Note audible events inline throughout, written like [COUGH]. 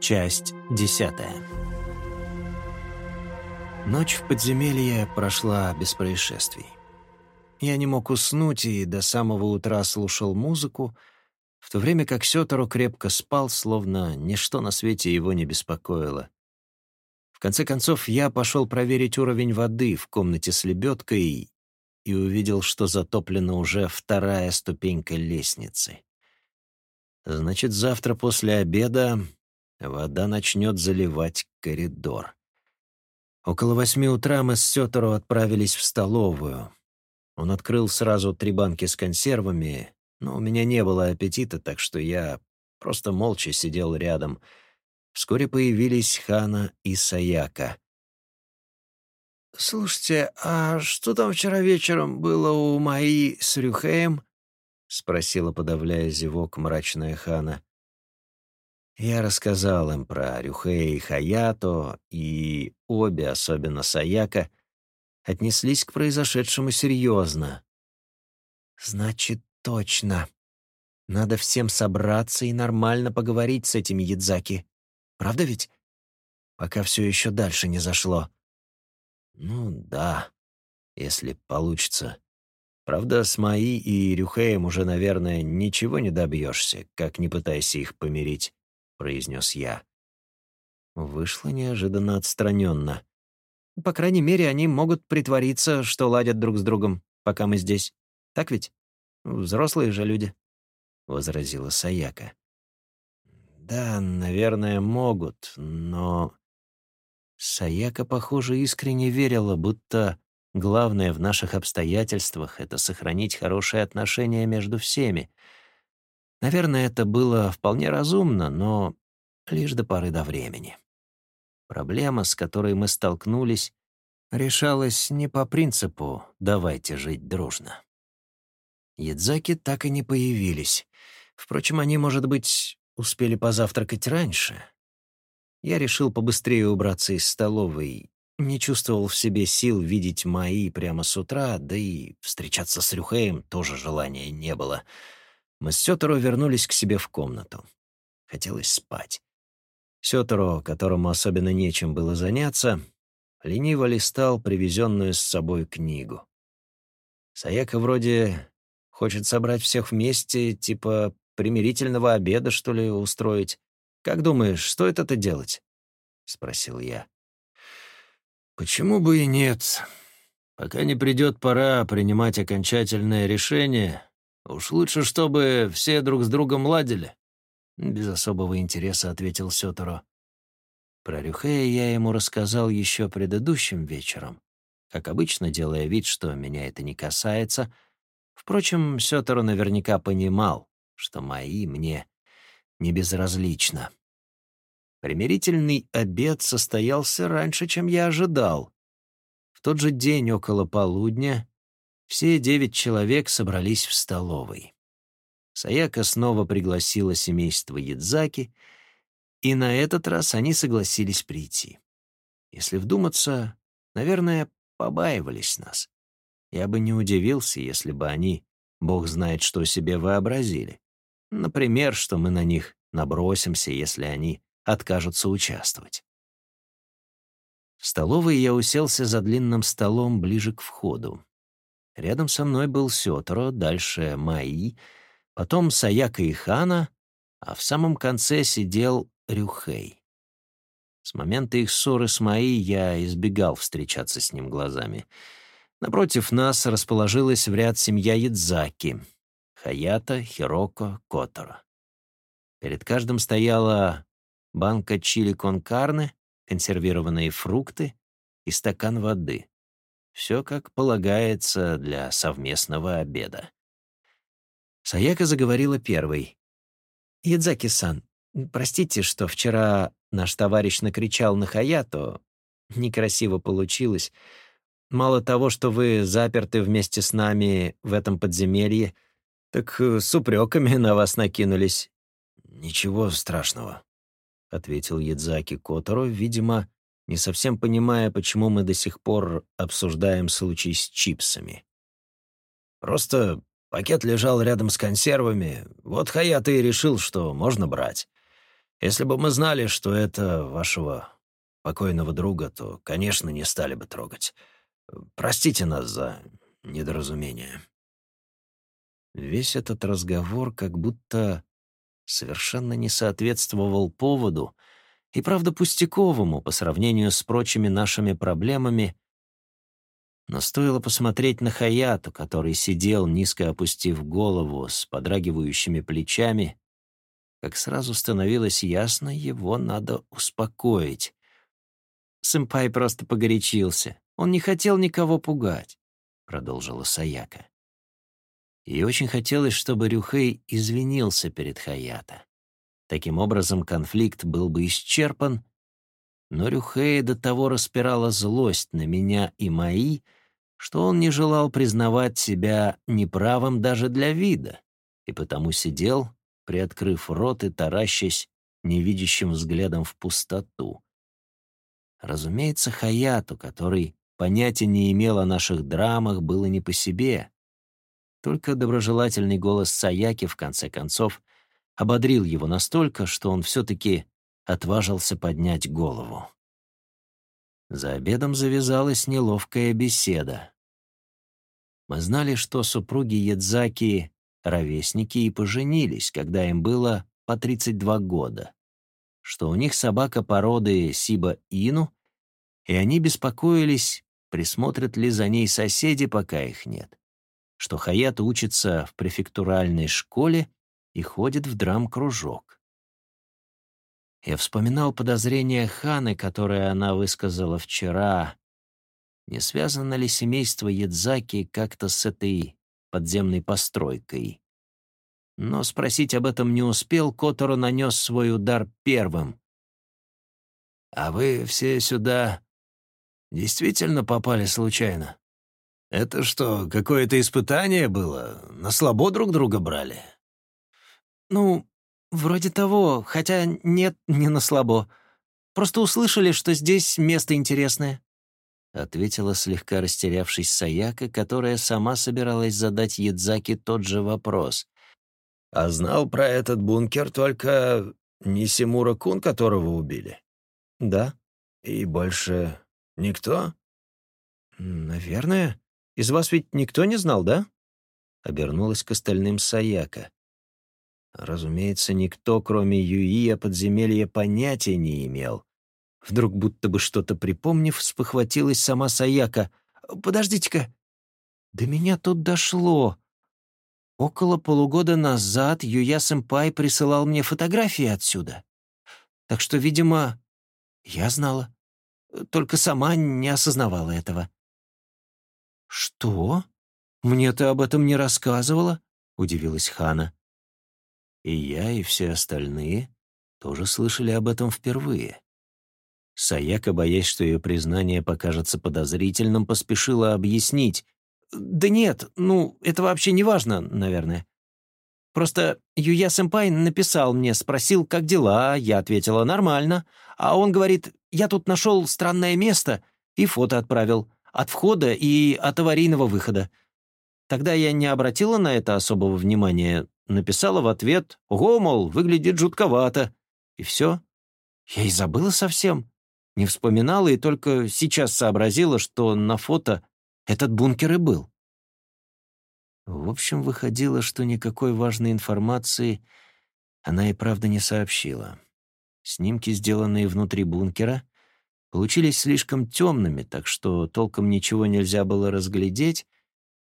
Часть десятая. Ночь в подземелье прошла без происшествий. Я не мог уснуть и до самого утра слушал музыку, в то время как Сётору крепко спал, словно ничто на свете его не беспокоило. В конце концов, я пошел проверить уровень воды в комнате с лебедкой и увидел, что затоплена уже вторая ступенька лестницы. Значит, завтра после обеда вода начнет заливать коридор. Около восьми утра мы с Сётору отправились в столовую. Он открыл сразу три банки с консервами, но у меня не было аппетита, так что я просто молча сидел рядом. Вскоре появились Хана и Саяка. «Слушайте, а что там вчера вечером было у Маи с Рюхеем?» — спросила, подавляя зевок, мрачная Хана. Я рассказал им про Рюхея и Хаято, и обе, особенно Саяка, отнеслись к произошедшему серьезно. «Значит, точно. Надо всем собраться и нормально поговорить с этими Ядзаки. Правда ведь? Пока все еще дальше не зашло». «Ну да, если получится. Правда, с Маи и Рюхеем уже, наверное, ничего не добьешься, как не пытайся их помирить», — произнес я. Вышло неожиданно отстраненно. «По крайней мере, они могут притвориться, что ладят друг с другом, пока мы здесь. Так ведь? Взрослые же люди», — возразила Саяка. «Да, наверное, могут, но...» Саяка, похоже, искренне верила, будто главное в наших обстоятельствах — это сохранить хорошие отношения между всеми. Наверное, это было вполне разумно, но лишь до поры до времени. Проблема, с которой мы столкнулись, решалась не по принципу «давайте жить дружно». Ядзаки так и не появились. Впрочем, они, может быть, успели позавтракать раньше. Я решил побыстрее убраться из столовой. Не чувствовал в себе сил видеть Маи прямо с утра, да и встречаться с Рюхеем тоже желания не было. Мы с Сёторо вернулись к себе в комнату. Хотелось спать. Сёторо, которому особенно нечем было заняться, лениво листал привезенную с собой книгу. Саяка вроде хочет собрать всех вместе, типа примирительного обеда, что ли, устроить. «Как думаешь, стоит это делать?» — спросил я. «Почему бы и нет? Пока не придет пора принимать окончательное решение, уж лучше, чтобы все друг с другом ладили». Без особого интереса ответил Сёторо. Про Рюхея я ему рассказал еще предыдущим вечером, как обычно делая вид, что меня это не касается. Впрочем, Сёторо наверняка понимал, что мои мне не безразлично. Примирительный обед состоялся раньше, чем я ожидал. В тот же день около полудня все девять человек собрались в столовой. Саяка снова пригласила семейство Ядзаки, и на этот раз они согласились прийти. Если вдуматься, наверное, побаивались нас. Я бы не удивился, если бы они, бог знает, что себе вообразили. Например, что мы на них набросимся, если они откажутся участвовать. В столовой я уселся за длинным столом ближе к входу. Рядом со мной был Сёторо, дальше Маи, потом Саяка и Хана, а в самом конце сидел Рюхей. С момента их ссоры с Маи я избегал встречаться с ним глазами. Напротив нас расположилась в ряд семья Ядзаки — Хаята, Хироко, Котора. Перед каждым стояла банка чили кон консервированные фрукты и стакан воды. Все как полагается для совместного обеда. Саяка заговорила первой. «Ядзаки-сан, простите, что вчера наш товарищ накричал на Хаято. Некрасиво получилось. Мало того, что вы заперты вместе с нами в этом подземелье — так э, с упреками на вас накинулись». «Ничего страшного», — ответил Ядзаки Которо, видимо, не совсем понимая, почему мы до сих пор обсуждаем случай с чипсами. «Просто пакет лежал рядом с консервами, вот Хаята и решил, что можно брать. Если бы мы знали, что это вашего покойного друга, то, конечно, не стали бы трогать. Простите нас за недоразумение». Весь этот разговор как будто совершенно не соответствовал поводу и, правда, пустяковому по сравнению с прочими нашими проблемами, но стоило посмотреть на Хаяту, который сидел, низко опустив голову, с подрагивающими плечами, как сразу становилось ясно, его надо успокоить. Сэмпай просто погорячился. Он не хотел никого пугать, — продолжила Саяка. И очень хотелось, чтобы Рюхей извинился перед Хаята. Таким образом, конфликт был бы исчерпан, но Рюхея до того распирала злость на меня и мои, что он не желал признавать себя неправым даже для вида, и потому сидел, приоткрыв рот и таращась невидящим взглядом в пустоту. Разумеется, Хаяту, который понятия не имел о наших драмах, было не по себе. Только доброжелательный голос Саяки, в конце концов, ободрил его настолько, что он все-таки отважился поднять голову. За обедом завязалась неловкая беседа. Мы знали, что супруги Ядзаки — ровесники и поженились, когда им было по 32 года, что у них собака породы Сиба-Ину, и они беспокоились, присмотрят ли за ней соседи, пока их нет что Хаят учится в префектуральной школе и ходит в драм-кружок. Я вспоминал подозрения Ханы, которые она высказала вчера. Не связано ли семейство Ядзаки как-то с этой подземной постройкой? Но спросить об этом не успел, Которо нанес свой удар первым. «А вы все сюда действительно попали случайно?» Это что, какое-то испытание было? На слабо друг друга брали? Ну, вроде того, хотя нет, [LAUGHS] не на слабо. Просто услышали, что здесь место интересное. Ответила слегка растерявшись Саяка, которая сама собиралась задать Ядзаки тот же вопрос. «А знал про этот бункер только Нисимура Кун, которого убили?» «Да». «И больше никто?» «Наверное», из вас ведь никто не знал, да?» Обернулась к остальным Саяка. Разумеется, никто, кроме Юи, о подземелье понятия не имел. Вдруг, будто бы что-то припомнив, спохватилась сама Саяка. «Подождите-ка! До меня тут дошло. Около полугода назад Юя-сэмпай присылал мне фотографии отсюда. Так что, видимо, я знала. Только сама не осознавала этого. «Что? Мне ты об этом не рассказывала?» — удивилась Хана. И я, и все остальные тоже слышали об этом впервые. Саяка, боясь, что ее признание покажется подозрительным, поспешила объяснить. «Да нет, ну, это вообще не важно, наверное. Просто Юя-сэмпай написал мне, спросил, как дела, я ответила «нормально», а он говорит, «я тут нашел странное место» и фото отправил от входа и от аварийного выхода. Тогда я не обратила на это особого внимания, написала в ответ «Ого, мол, выглядит жутковато». И все. Я и забыла совсем. Не вспоминала и только сейчас сообразила, что на фото этот бункер и был. В общем, выходило, что никакой важной информации она и правда не сообщила. Снимки, сделанные внутри бункера, получились слишком темными, так что толком ничего нельзя было разглядеть.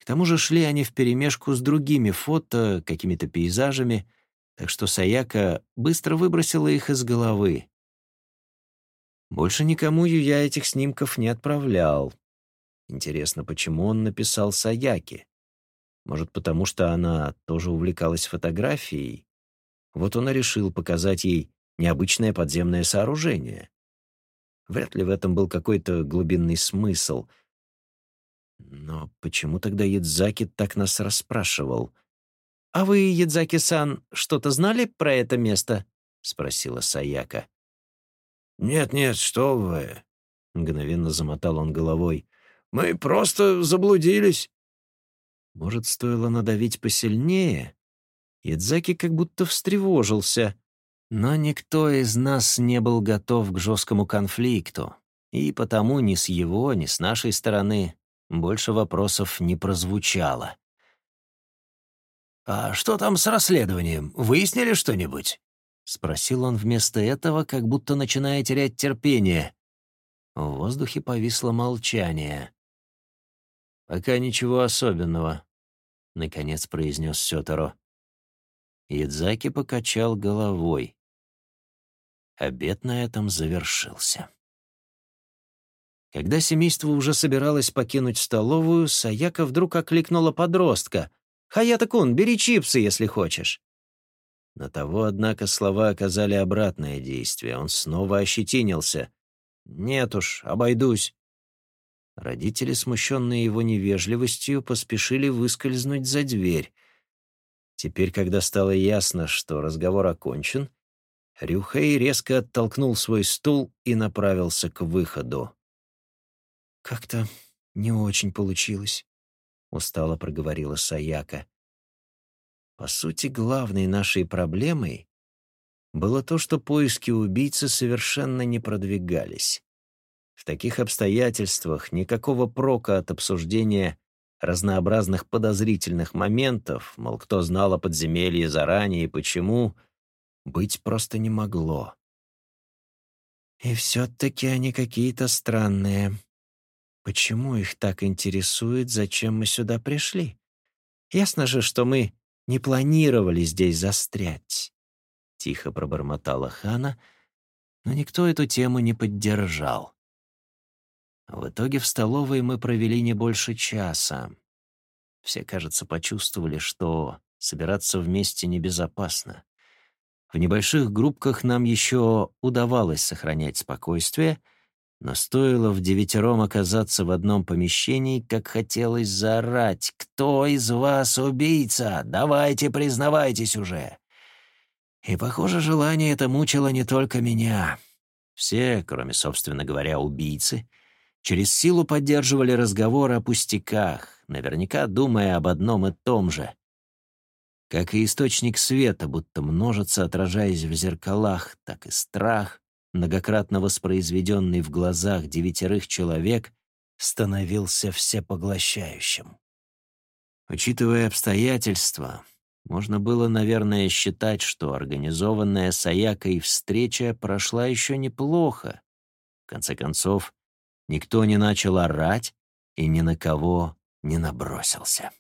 К тому же шли они вперемешку с другими фото, какими-то пейзажами, так что Саяка быстро выбросила их из головы. Больше никому я этих снимков не отправлял. Интересно, почему он написал Саяке? Может, потому что она тоже увлекалась фотографией? Вот он и решил показать ей необычное подземное сооружение. Вряд ли в этом был какой-то глубинный смысл. Но почему тогда Ядзаки так нас расспрашивал? «А вы, Ядзаки-сан, что-то знали про это место?» — спросила Саяка. «Нет-нет, что вы!» — мгновенно замотал он головой. «Мы просто заблудились». Может, стоило надавить посильнее? Ядзаки как будто встревожился. Но никто из нас не был готов к жесткому конфликту, и потому ни с его, ни с нашей стороны больше вопросов не прозвучало. «А что там с расследованием? Выяснили что-нибудь?» — спросил он вместо этого, как будто начиная терять терпение. В воздухе повисло молчание. «Пока ничего особенного», — наконец произнес Сёторо. Ядзаки покачал головой. Обед на этом завершился. Когда семейство уже собиралось покинуть столовую, Саяка вдруг окликнула подростка. «Хаята-кун, бери чипсы, если хочешь». На того, однако, слова оказали обратное действие. Он снова ощетинился. «Нет уж, обойдусь». Родители, смущенные его невежливостью, поспешили выскользнуть за дверь. Теперь, когда стало ясно, что разговор окончен, Рюхей резко оттолкнул свой стул и направился к выходу. «Как-то не очень получилось», — устало проговорила Саяка. По сути, главной нашей проблемой было то, что поиски убийцы совершенно не продвигались. В таких обстоятельствах никакого прока от обсуждения разнообразных подозрительных моментов, мол, кто знал о подземелье заранее и почему, быть просто не могло. И все-таки они какие-то странные. Почему их так интересует, зачем мы сюда пришли? Ясно же, что мы не планировали здесь застрять. Тихо пробормотала Хана, но никто эту тему не поддержал. В итоге в столовой мы провели не больше часа. Все, кажется, почувствовали, что собираться вместе небезопасно. В небольших группках нам еще удавалось сохранять спокойствие, но стоило в девятером оказаться в одном помещении, как хотелось заорать «Кто из вас убийца? Давайте признавайтесь уже!» И, похоже, желание это мучило не только меня. Все, кроме, собственно говоря, убийцы, через силу поддерживали разговор о пустяках, наверняка думая об одном и том же — как и источник света, будто множится, отражаясь в зеркалах, так и страх, многократно воспроизведенный в глазах девятерых человек, становился всепоглощающим. Учитывая обстоятельства, можно было, наверное, считать, что организованная Саякой встреча прошла еще неплохо. В конце концов, никто не начал орать и ни на кого не набросился.